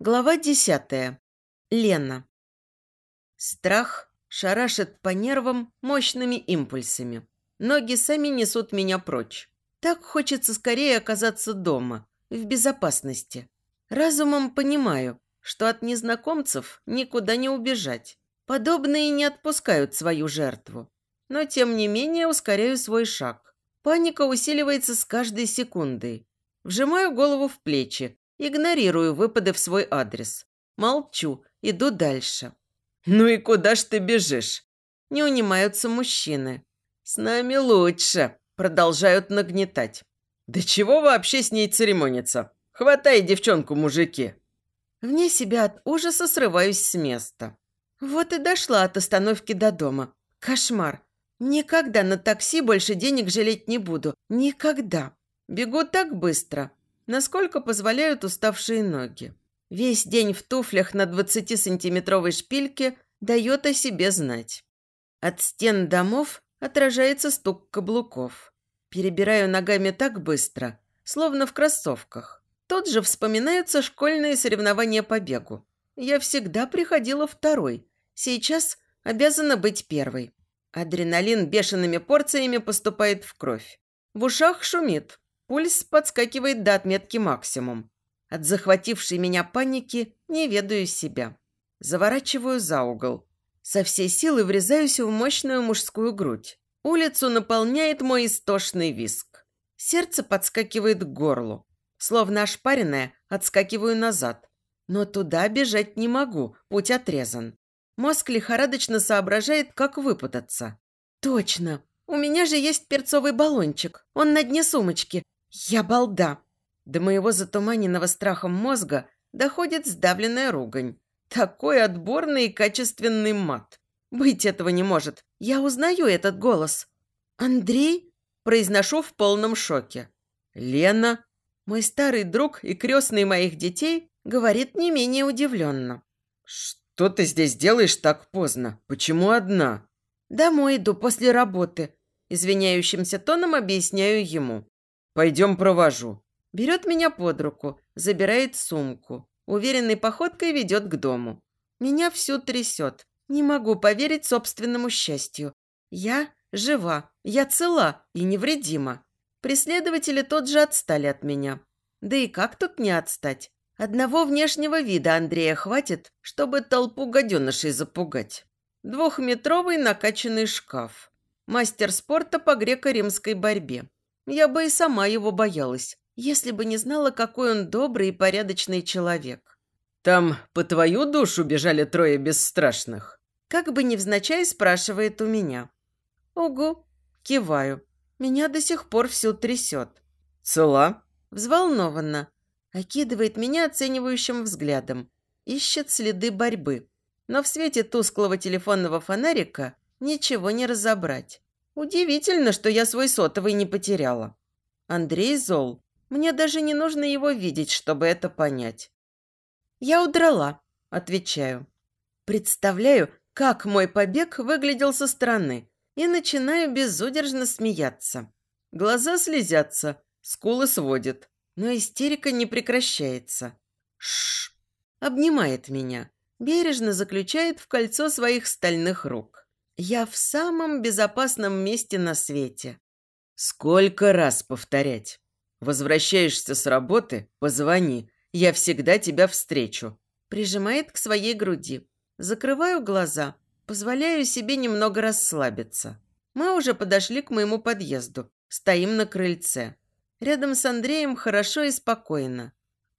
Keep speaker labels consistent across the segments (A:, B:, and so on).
A: Глава десятая. Лена. Страх шарашит по нервам мощными импульсами. Ноги сами несут меня прочь. Так хочется скорее оказаться дома, в безопасности. Разумом понимаю, что от незнакомцев никуда не убежать. Подобные не отпускают свою жертву. Но, тем не менее, ускоряю свой шаг. Паника усиливается с каждой секундой. Вжимаю голову в плечи, Игнорирую выпады в свой адрес. Молчу, иду дальше. «Ну и куда ж ты бежишь?» Не унимаются мужчины. «С нами лучше», продолжают нагнетать. «Да чего вообще с ней церемониться? Хватай девчонку, мужики!» Вне себя от ужаса срываюсь с места. Вот и дошла от остановки до дома. Кошмар. Никогда на такси больше денег жалеть не буду. Никогда. Бегу так быстро, насколько позволяют уставшие ноги. Весь день в туфлях на 20-сантиметровой шпильке дает о себе знать. От стен домов отражается стук каблуков. Перебираю ногами так быстро, словно в кроссовках. Тут же вспоминаются школьные соревнования по бегу. Я всегда приходила второй. Сейчас обязана быть первой. Адреналин бешеными порциями поступает в кровь. В ушах шумит. Пульс подскакивает до отметки максимум. От захватившей меня паники не ведаю себя. Заворачиваю за угол. Со всей силы врезаюсь в мощную мужскую грудь. Улицу наполняет мой истошный виск. Сердце подскакивает к горлу. Словно ошпаренное, отскакиваю назад. Но туда бежать не могу, путь отрезан. Мозг лихорадочно соображает, как выпутаться. «Точно! У меня же есть перцовый баллончик. Он на дне сумочки. «Я балда!» До моего затуманенного страхом мозга доходит сдавленная ругань. Такой отборный и качественный мат. Быть этого не может. Я узнаю этот голос. «Андрей?» Произношу в полном шоке. «Лена?» Мой старый друг и крестный моих детей говорит не менее удивленно. «Что ты здесь делаешь так поздно? Почему одна?» «Домой иду после работы», извиняющимся тоном объясняю ему. Пойдем провожу». Берет меня под руку, забирает сумку. Уверенной походкой ведет к дому. Меня всю трясет. Не могу поверить собственному счастью. Я жива, я цела и невредима. Преследователи тот же отстали от меня. Да и как тут не отстать? Одного внешнего вида Андрея хватит, чтобы толпу гаденышей запугать. Двухметровый накачанный шкаф. Мастер спорта по греко-римской борьбе. Я бы и сама его боялась, если бы не знала, какой он добрый и порядочный человек. «Там по твою душу бежали трое бесстрашных?» Как бы невзначай спрашивает у меня. «Угу». Киваю. Меня до сих пор всю трясет. «Цела?» Взволнованно. Окидывает меня оценивающим взглядом. Ищет следы борьбы. Но в свете тусклого телефонного фонарика ничего не разобрать. Удивительно, что я свой сотовый не потеряла. Андрей зол. Мне даже не нужно его видеть, чтобы это понять. Я удрала, отвечаю. Представляю, как мой побег выглядел со стороны, и начинаю безудержно смеяться. Глаза слезятся, скулы сводят, но истерика не прекращается. Шш! Обнимает меня, бережно заключает в кольцо своих стальных рук. Я в самом безопасном месте на свете. Сколько раз повторять? Возвращаешься с работы, позвони. Я всегда тебя встречу. Прижимает к своей груди. Закрываю глаза, позволяю себе немного расслабиться. Мы уже подошли к моему подъезду. Стоим на крыльце. Рядом с Андреем хорошо и спокойно.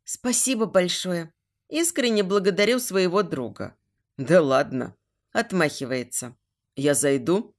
A: Спасибо большое. Искренне благодарю своего друга. Да ладно. Отмахивается. «Я зайду?»